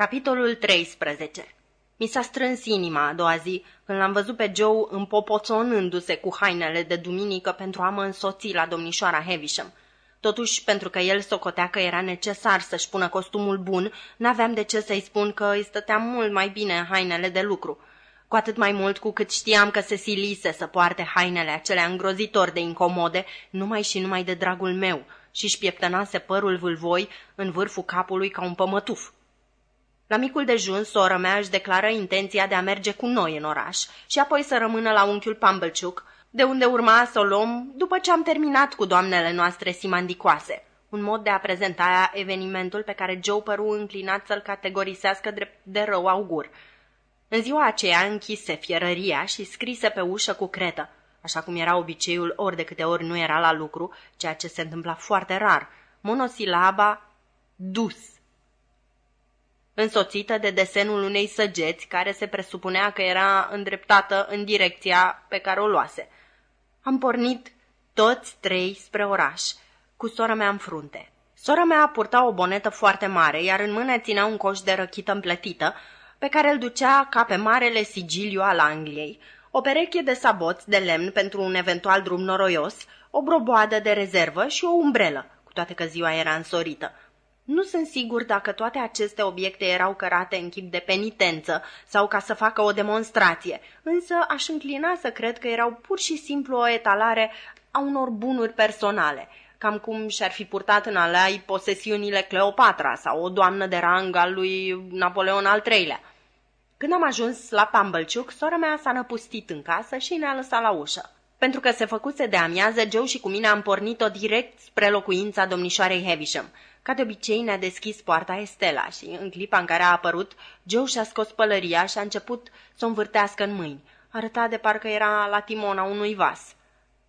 Capitolul 13 Mi s-a strâns inima a doua zi când l-am văzut pe Joe împopoțonându-se cu hainele de duminică pentru a mă însoți la domnișoara Heavisham. Totuși, pentru că el socotea că era necesar să-și pună costumul bun, n-aveam de ce să-i spun că îi stătea mult mai bine hainele de lucru. Cu atât mai mult cu cât știam că se silise să poarte hainele acelea îngrozitor de incomode, numai și numai de dragul meu, și-și pieptănase părul vâlvoi în vârful capului ca un pămătuf. La micul dejun, sora mea își declară intenția de a merge cu noi în oraș și apoi să rămână la unchiul Pumblechook, de unde urma să o luăm după ce am terminat cu doamnele noastre simandicoase. Un mod de a prezenta evenimentul pe care Joe păru înclinat să-l categorisească drept de rău augur. În ziua aceea închise fierăria și scrise pe ușă cu cretă, așa cum era obiceiul ori de câte ori nu era la lucru, ceea ce se întâmpla foarte rar, monosilaba dus însoțită de desenul unei săgeți care se presupunea că era îndreptată în direcția pe care o luase. Am pornit toți trei spre oraș, cu sora mea în frunte. Sora mea purta o bonetă foarte mare, iar în mână ținea un coș de răchită împletită, pe care îl ducea ca pe marele sigiliu al Angliei, o pereche de saboți de lemn pentru un eventual drum noroios, o broboadă de rezervă și o umbrelă, cu toate că ziua era însorită. Nu sunt sigur dacă toate aceste obiecte erau cărate în chip de penitență sau ca să facă o demonstrație, însă aș înclina să cred că erau pur și simplu o etalare a unor bunuri personale, cam cum și-ar fi purtat în alai posesiunile Cleopatra sau o doamnă de rang al lui Napoleon al III-lea. Când am ajuns la Pumblechook, sora mea s-a năpustit în casă și ne-a lăsat la ușă. Pentru că se făcuse de amiază, Joe și cu mine am pornit-o direct spre locuința domnișoarei Heavisham – ca de obicei ne-a deschis poarta Estela și, în clipa în care a apărut, Joe și-a scos pălăria și a început să o învârtească în mâini. Arăta de parcă era la timona unui vas.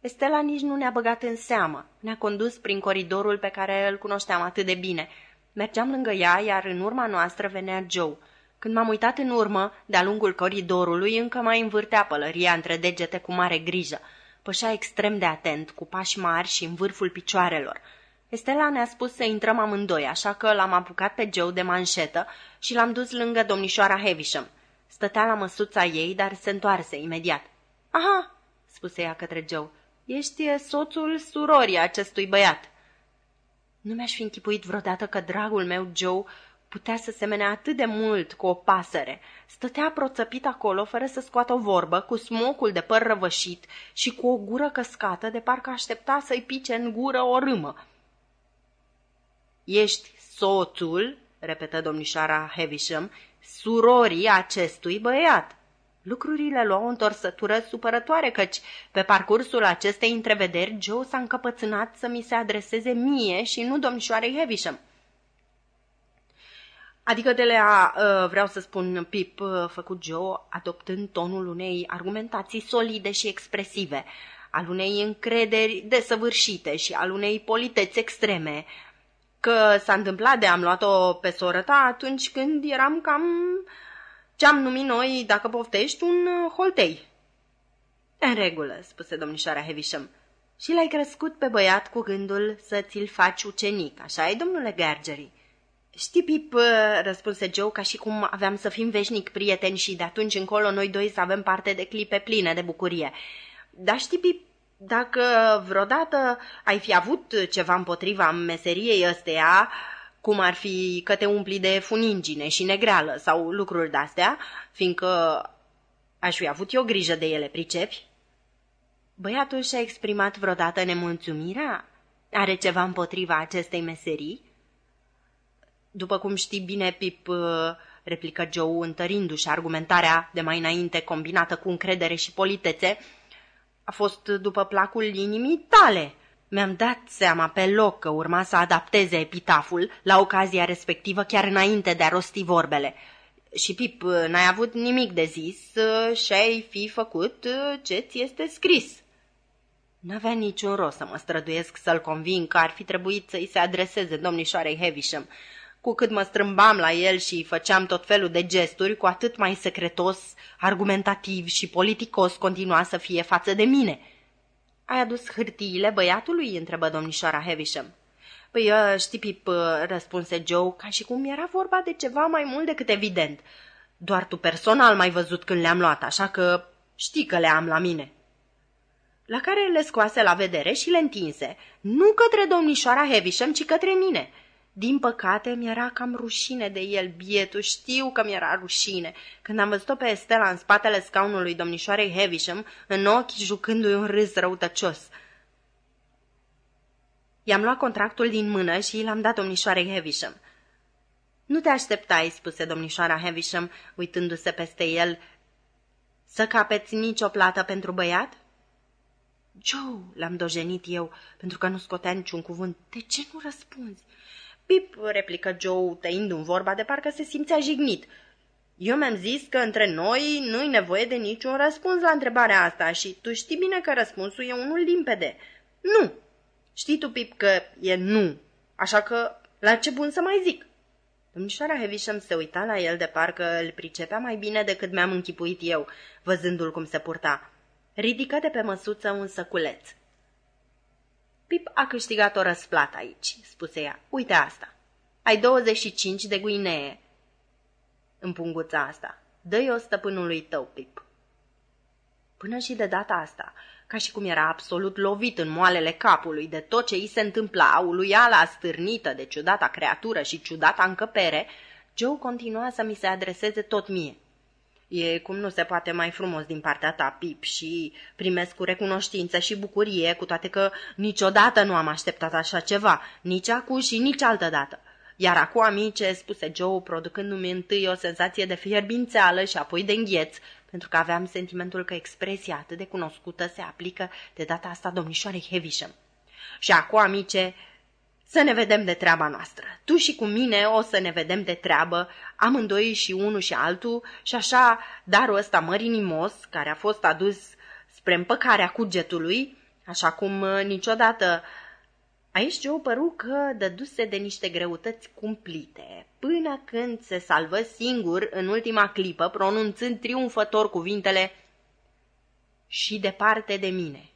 Estela nici nu ne-a băgat în seamă. Ne-a condus prin coridorul pe care îl cunoșteam atât de bine. Mergeam lângă ea, iar în urma noastră venea Joe. Când m-am uitat în urmă, de-a lungul coridorului, încă mai învârtea pălăria între degete cu mare grijă. Pășea extrem de atent, cu pași mari și în vârful picioarelor. Estela ne-a spus să intrăm amândoi, așa că l-am apucat pe Joe de manșetă și l-am dus lângă domnișoara Heavisham. Stătea la măsuța ei, dar se întoarse imediat. Aha, spuse ea către Joe, ești soțul surorii acestui băiat. Nu mi-aș fi închipuit vreodată că dragul meu Joe putea să semene atât de mult cu o pasăre. Stătea proțăpit acolo fără să scoată o vorbă, cu smocul de păr răvășit și cu o gură căscată de parcă aștepta să-i pice în gură o râmă. Ești soțul, repetă domnișoara Heavisham, surorii acestui băiat. Lucrurile luau o întorsătură supărătoare, căci pe parcursul acestei întrevederi Joe s-a încăpățânat să mi se adreseze mie și nu domnișoarei Heavisham. Adică de la, uh, vreau să spun, Pip, uh, făcut Joe, adoptând tonul unei argumentații solide și expresive, al unei încrederi desăvârșite și al unei politeți extreme, că s-a întâmplat de am luat-o pe soră ta atunci când eram cam ce-am numit noi, dacă poftești, un uh, holtei. În regulă, spuse domnișoara Heavisham. Și l-ai crescut pe băiat cu gândul să ți-l faci ucenic, așa e, domnule Gergery? Știi, Pip, uh, răspunse Joe, ca și cum aveam să fim veșnic prieteni și de atunci încolo noi doi să avem parte de clipe pline de bucurie. Dar știi, Pip, dacă vreodată ai fi avut ceva împotriva meseriei ăsteia, cum ar fi că te umpli de funingine și negreală sau lucruri de-astea, fiindcă aș fi avut eu grijă de ele, pricepi? Băiatul și-a exprimat vreodată nemulțumirea? Are ceva împotriva acestei meserii? După cum știi bine, Pip, replică Joe, întărindu-și argumentarea de mai înainte combinată cu încredere și politețe, a fost după placul inimii tale. Mi-am dat seama pe loc că urma să adapteze epitaful la ocazia respectivă chiar înainte de a rosti vorbele. Și, Pip, n-ai avut nimic de zis și ai fi făcut ce ți este scris. N-avea niciun rost să mă străduiesc să-l conving că ar fi trebuit să-i se adreseze domnișoarei Heavisham. Cu cât mă strâmbam la el și făceam tot felul de gesturi, cu atât mai secretos, argumentativ și politicos continua să fie față de mine. Ai adus hârtiile băiatului?" întrebă domnișoara Heavisham. Păi, știi, Pip, răspunse Joe, ca și cum era vorba de ceva mai mult decât evident. Doar tu personal m-ai văzut când le-am luat, așa că știi că le am la mine. La care le scoase la vedere și le întinse, nu către domnișoara Heavisham, ci către mine – din păcate, mi-era cam rușine de el, bietul, știu că mi-era rușine. Când am văzut-o pe Estela în spatele scaunului domnișoarei Heavisham, în ochi jucându-i un râs răutăcios. I-am luat contractul din mână și l-am dat domnișoarei Heavisham. Nu te așteptai, spuse domnișoara Heavisham, uitându-se peste el, să capeți nicio plată pentru băiat? Joe, l-am dojenit eu, pentru că nu scotea niciun cuvânt. De ce nu răspunzi? Pip, replică Joe, tăind un vorba de parcă se simțea jignit. Eu mi-am zis că între noi nu-i nevoie de niciun răspuns la întrebarea asta și tu știi bine că răspunsul e unul limpede. Nu. Știi tu, Pip, că e nu. Așa că la ce bun să mai zic? Domnișoara Heavisham se uita la el de parcă îl pricepea mai bine decât mi-am închipuit eu, văzându-l cum se purta. Ridică de pe măsuță un săculeț. Pip a câștigat o răsplată aici, spuse ea. Uite asta. Ai 25 de guinee. În punguța asta. Dă-i o stăpânului tău, Pip. Până și de data asta, ca și cum era absolut lovit în moalele capului de tot ce îi se întâmpla, uluiala stârnită de ciudata creatură și ciudata încăpere, Joe continua să mi se adreseze tot mie. E cum nu se poate mai frumos din partea ta, Pip, și primesc cu recunoștință și bucurie, cu toate că niciodată nu am așteptat așa ceva, nici acum și nici altă dată. Iar acum, amice, spuse Joe, producându-mi întâi o senzație de fierbințeală și apoi de îngheț, pentru că aveam sentimentul că expresia atât de cunoscută se aplică de data asta domnișoarei Heavisham. Și acum, amice, să ne vedem de treaba noastră. Tu și cu mine o să ne vedem de treabă, amândoi și unul și altul, și așa darul ăsta mărinimos, care a fost adus spre împăcarea cugetului, așa cum uh, niciodată Aici Joe păru că dăduse de niște greutăți cumplite, până când se salvă singur în ultima clipă, pronunțând triumfător cuvintele și departe de mine.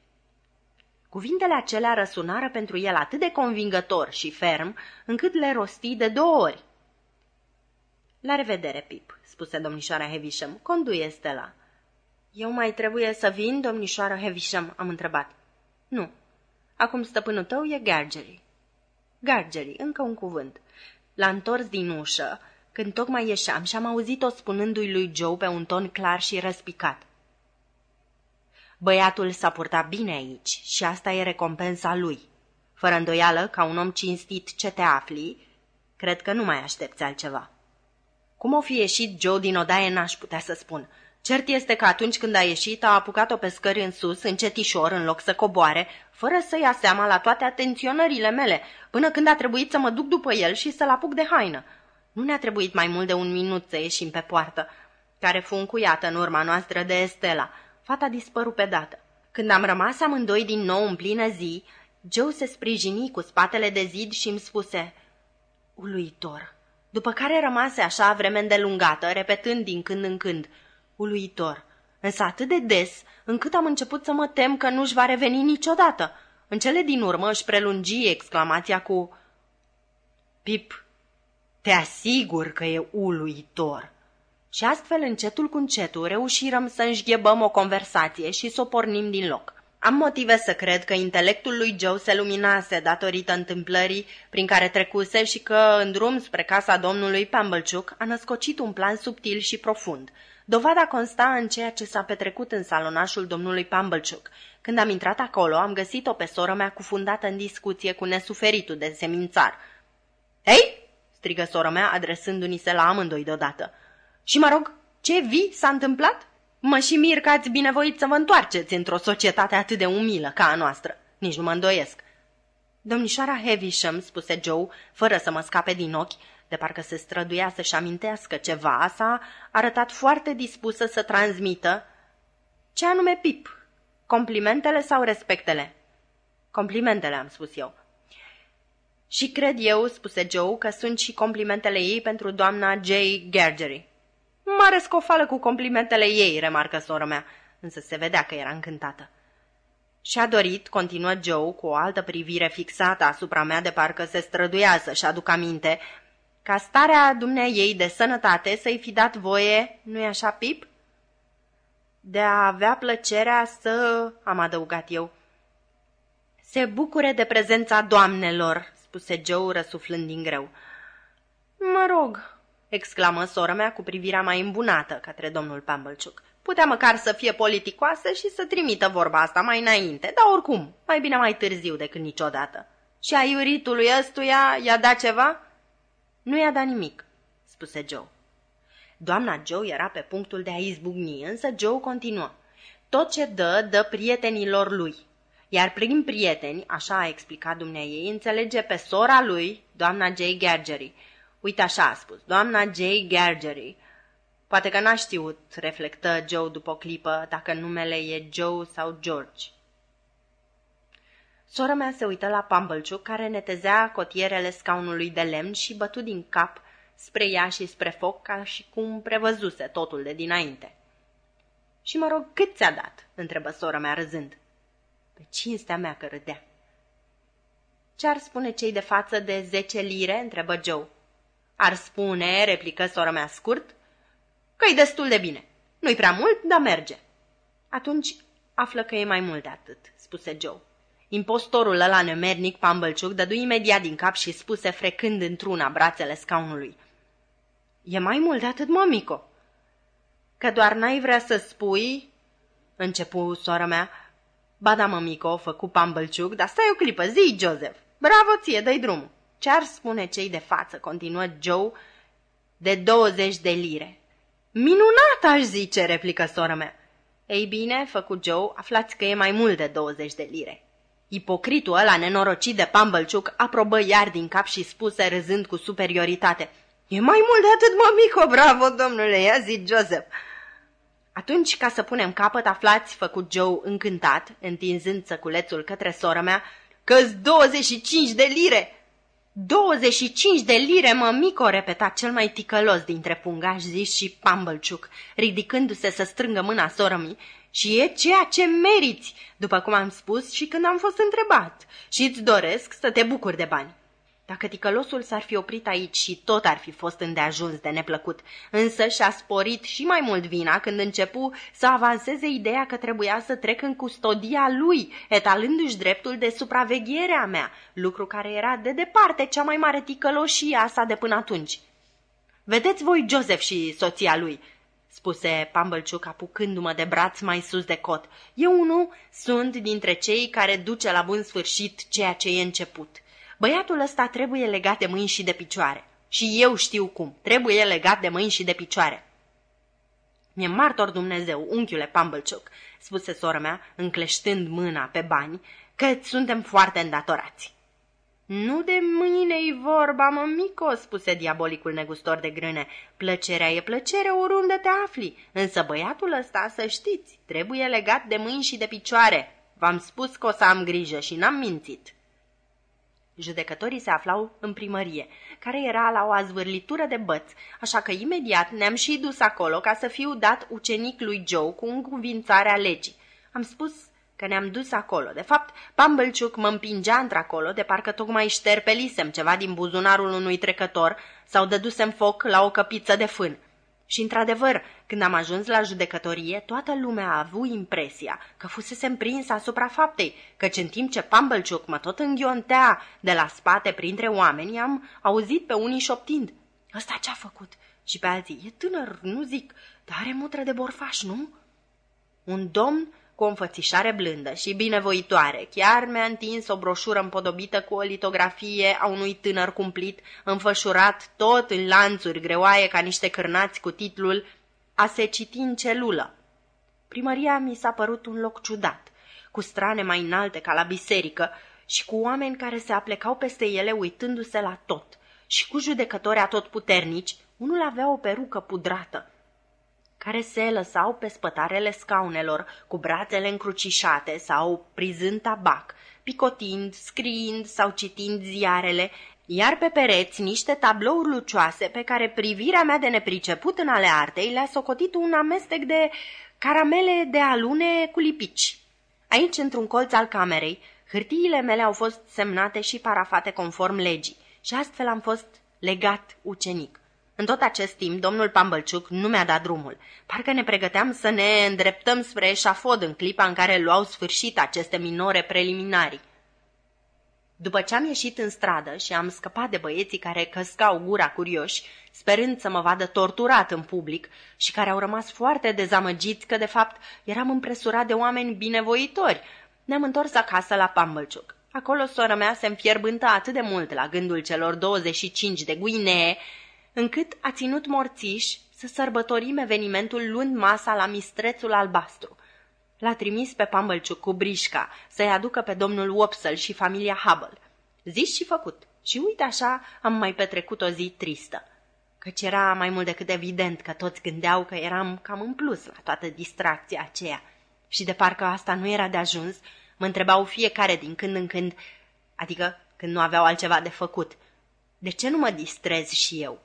Cuvintele acelea răsunară pentru el atât de convingător și ferm, încât le rosti de două ori. La revedere, Pip, spuse domnișoara Heavisham. Conduie, Stella. Eu mai trebuie să vin, domnișoară Heavisham? am întrebat. Nu. Acum stăpânul tău e Gargery. Gargery, încă un cuvânt. L-a întors din ușă, când tocmai ieșeam și am auzit-o spunându-i lui Joe pe un ton clar și răspicat. Băiatul s-a purtat bine aici și asta e recompensa lui. Fără îndoială, ca un om cinstit ce te afli, cred că nu mai aștepți altceva. Cum o fi ieșit Joe din odaie, n-aș putea să spun. Cert este că atunci când a ieșit, a apucat-o pe scări în sus, încetișor, în loc să coboare, fără să ia seama la toate atenționările mele, până când a trebuit să mă duc după el și să-l apuc de haină. Nu ne-a trebuit mai mult de un minut să ieșim pe poartă, care fu încuiată în urma noastră de Estela – Fata dispăru pe dată. Când am rămas amândoi din nou în plină zi, Joe se sprijini cu spatele de zid și îmi spuse Uluitor. După care rămase așa vreme îndelungată, repetând din când în când Uluitor. Însă atât de des, încât am început să mă tem că nu-și va reveni niciodată. În cele din urmă își prelungi exclamația cu Pip, te asigur că e uluitor. Și astfel, încetul cu încetul, reușirăm să înșghebăm o conversație și să o pornim din loc. Am motive să cred că intelectul lui Joe se luminase datorită întâmplării prin care trecuse și că, în drum spre casa domnului Pamblechuc, a născocit un plan subtil și profund. Dovada consta în ceea ce s-a petrecut în salonașul domnului Pamblechuc. Când am intrat acolo, am găsit-o pe soră mea cufundată în discuție cu nesuferitul de semințar. Hei!" strigă sora mea, adresându-ni se la amândoi deodată. Și mă rog, ce vii s-a întâmplat? Mă și mir că ați binevoit să vă întoarceți într-o societate atât de umilă ca a noastră. Nici nu mă îndoiesc. Domnișoara Heavisham, spuse Joe, fără să mă scape din ochi, de parcă se străduia să-și amintească ceva, s-a arătat foarte dispusă să transmită ce anume Pip, complimentele sau respectele? Complimentele, am spus eu. Și cred eu, spuse Joe, că sunt și complimentele ei pentru doamna J. Gergery. Mare scofală cu complimentele ei, remarcă sora mea, însă se vedea că era încântată. Și-a dorit, continuă Joe, cu o altă privire fixată asupra mea de parcă se străduia să-și aduc aminte, ca starea dumnea ei de sănătate să-i fi dat voie, nu-i așa, Pip? De a avea plăcerea să, am adăugat eu, se bucure de prezența doamnelor, spuse Joe răsuflând din greu. Mă rog, exclamă sora mea cu privirea mai îmbunată către domnul Pumblechook. Putea măcar să fie politicoasă și să trimită vorba asta mai înainte, dar oricum, mai bine mai târziu decât niciodată. Și a iuritului ăstuia i-a dat ceva? Nu i-a dat nimic, spuse Joe. Doamna Joe era pe punctul de a izbucni, însă Joe continuă. Tot ce dă, dă prietenilor lui. Iar prin prieteni, așa a explicat dumnea ei, înțelege pe sora lui, doamna J. Gergery. Uite așa a spus, doamna J. Gergery. Poate că n-a știut, reflectă Joe după o clipă, dacă numele e Joe sau George. Sora mea se uită la Pumblechook, care netezea cotierele scaunului de lemn și bătu din cap spre ea și spre foc, ca și cum prevăzuse totul de dinainte. Și mă rog, cât ți-a dat?" întrebă sora mea râzând. Pe cinstea mea că râdea. Ce-ar spune cei de față de zece lire?" întrebă Joe. Ar spune, replică sora mea scurt, că e destul de bine. Nu-i prea mult, dar merge. Atunci află că e mai mult de atât, spuse Joe. Impostorul ăla nemernic, Pumblechook, dădu imediat din cap și spuse frecând într-una brațele scaunului. E mai mult de atât, mămico. Că doar n-ai vrea să spui, începu sora mea. Ba da, mămico, făcu Pumblechook, dar stai o clipă, zi, Joseph. Bravo ție, dă drumul. Ce-ar spune cei de față, continuă Joe, de 20 de lire? Minunat, aș zice, replică sora mea. Ei bine, făcut Joe, aflați că e mai mult de 20 de lire. Ipocritul ăla nenorocit de Pumblechook aprobă iar din cap și spuse râzând cu superioritate. E mai mult de atât, mămico, bravo, domnule, ia zi, Joseph. Atunci, ca să punem capăt, aflați, făcut Joe încântat, întinzând săculețul către sora mea, că-s 25 de lire. 25 de lire, mămico, repeta cel mai ticălos dintre pungași zis și Pumblechook, ridicându-se să strângă mâna sorămii, și e ceea ce meriți, după cum am spus și când am fost întrebat, și îți doresc să te bucuri de bani. Dacă ticălosul s-ar fi oprit aici și tot ar fi fost îndeajuns de neplăcut, însă și-a sporit și mai mult vina când începu să avanseze ideea că trebuia să trec în custodia lui, etalându-și dreptul de supraveghere a mea, lucru care era de departe cea mai mare ticăloșie a sa de până atunci. Vedeți voi Joseph și soția lui, spuse Pumblechook apucându-mă de braț mai sus de cot. Eu nu sunt dintre cei care duce la bun sfârșit ceea ce e început. Băiatul ăsta trebuie legat de mâini și de picioare. Și eu știu cum. Trebuie legat de mâini și de picioare. Mi-e martor Dumnezeu, unchiule Pumblechook, spuse sora mea, încleștând mâna pe bani, că suntem foarte îndatorați. Nu de mâine-i vorba, mămico, spuse diabolicul negustor de grâne. Plăcerea e plăcere oriunde te afli, însă băiatul ăsta, să știți, trebuie legat de mâini și de picioare. V-am spus că o să am grijă și n-am mințit. Judecătorii se aflau în primărie, care era la o azvârlitură de băți, așa că imediat ne-am și dus acolo ca să fiu dat ucenic lui Joe cu încuvințarea legii. Am spus că ne-am dus acolo. De fapt, Pumblechook mă împingea într-acolo, de parcă tocmai șterpelisem ceva din buzunarul unui trecător sau dădusem foc la o căpiță de fân. Și, într-adevăr, când am ajuns la judecătorie, toată lumea a avut impresia că fusese prins asupra faptei, căci în timp ce Pumblechook mă tot înghiontea de la spate printre oameni, am auzit pe unii șoptind. Ăsta ce-a făcut? Și pe alții, e tânăr, nu zic, dar are mutră de borfaș, nu? Un domn cu o înfățișare blândă și binevoitoare. Chiar mi-a întins o broșură împodobită cu o litografie a unui tânăr cumplit, înfășurat tot în lanțuri greoaie ca niște cârnați cu titlul A se citi în celulă. Primăria mi s-a părut un loc ciudat, cu strane mai înalte ca la biserică și cu oameni care se aplecau peste ele uitându-se la tot, și cu judecători atotputernici, unul avea o perucă pudrată, care se lăsau pe spătarele scaunelor, cu brațele încrucișate sau prizând tabac, picotind, scriind sau citind ziarele, iar pe pereți niște tablouri lucioase pe care privirea mea de nepriceput în ale artei le-a socotit un amestec de caramele de alune cu lipici. Aici, într-un colț al camerei, hârtiile mele au fost semnate și parafate conform legii și astfel am fost legat ucenic. În tot acest timp, domnul Pambălciuc nu mi-a dat drumul. Parcă ne pregăteam să ne îndreptăm spre eșafod în clipa în care luau sfârșit aceste minore preliminari. După ce am ieșit în stradă și am scăpat de băieții care căscau gura curioși, sperând să mă vadă torturat în public și care au rămas foarte dezamăgiți că, de fapt, eram împresurat de oameni binevoitori, ne-am întors acasă la Pambălciuc. Acolo sora mea se înfierbântă atât de mult la gândul celor 25 de guinee, încât a ținut morțiș să sărbătorim evenimentul luând masa la mistrețul albastru. L-a trimis pe Pambălciuc cu brișca să-i aducă pe domnul Wopsel și familia Hubble. Zis și făcut. Și uite așa am mai petrecut o zi tristă. Căci era mai mult decât evident că toți gândeau că eram cam în plus la toată distracția aceea. Și de parcă asta nu era de ajuns, mă întrebau fiecare din când în când, adică când nu aveau altceva de făcut. De ce nu mă distrez și eu?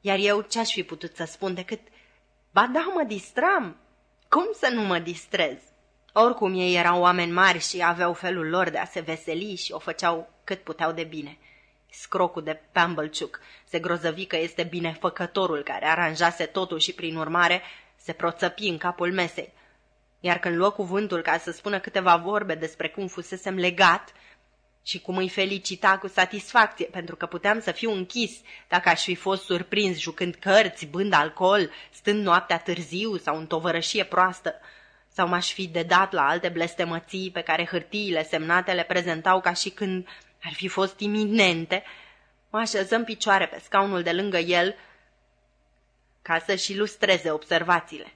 Iar eu ce-aș fi putut să spun decât, ba da, mă distram, cum să nu mă distrez? Oricum ei erau oameni mari și aveau felul lor de a se veseli și o făceau cât puteau de bine. Scrocul de Pambălciuc se grozăvi că este binefăcătorul care aranjase totul și, prin urmare, se proțăpi în capul mesei. Iar când luă cuvântul ca să spună câteva vorbe despre cum fusesem legat, și cum îi felicita cu satisfacție, pentru că puteam să fiu închis dacă aș fi fost surprins jucând cărți, bând alcool, stând noaptea târziu sau în tovărășie proastă, sau m-aș fi dedat la alte blestemății pe care hârtiile semnate le prezentau ca și când ar fi fost iminente, mă așezăm picioare pe scaunul de lângă el ca să-și ilustreze observațiile.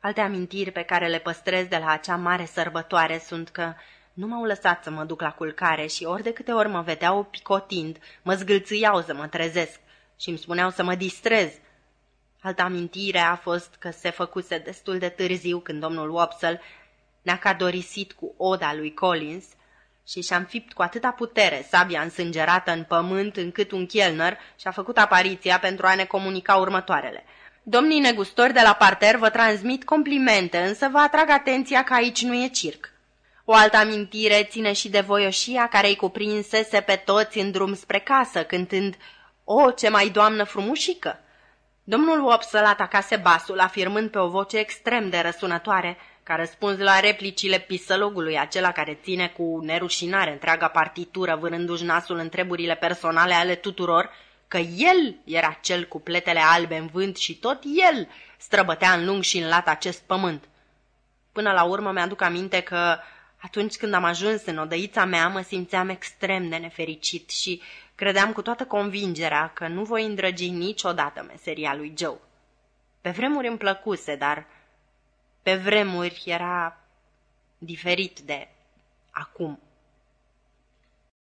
Alte amintiri pe care le păstrez de la acea mare sărbătoare sunt că nu m-au lăsat să mă duc la culcare și ori de câte ori mă vedeau picotind, mă zgâlțâiau să mă trezesc și îmi spuneau să mă distrez. Alta amintire a fost că se făcuse destul de târziu când domnul Wopsle ne-a cadorisit cu oda lui Collins și și-a înfipt cu atâta putere sabia însângerată în pământ încât un chelner și-a făcut apariția pentru a ne comunica următoarele. Domnii negustori de la parter vă transmit complimente, însă vă atrag atenția că aici nu e circ. O altă amintire ține și de voioșia care îi cuprinsese pe toți în drum spre casă, cântând O, ce mai doamnă frumușică! Domnul Wopsle atacase basul, afirmând pe o voce extrem de răsunătoare, ca răspuns la replicile pisălogului, acela care ține cu nerușinare întreaga partitură, vânându-și nasul în treburile personale ale tuturor, că el era cel cu pletele albe în vânt și tot el străbătea în lung și în lat acest pământ. Până la urmă mi-aduc aminte că atunci când am ajuns în odăița mea, mă simțeam extrem de nefericit și credeam cu toată convingerea că nu voi îndrăgi niciodată meseria lui Joe. Pe vremuri îmi plăcuse, dar pe vremuri era diferit de acum.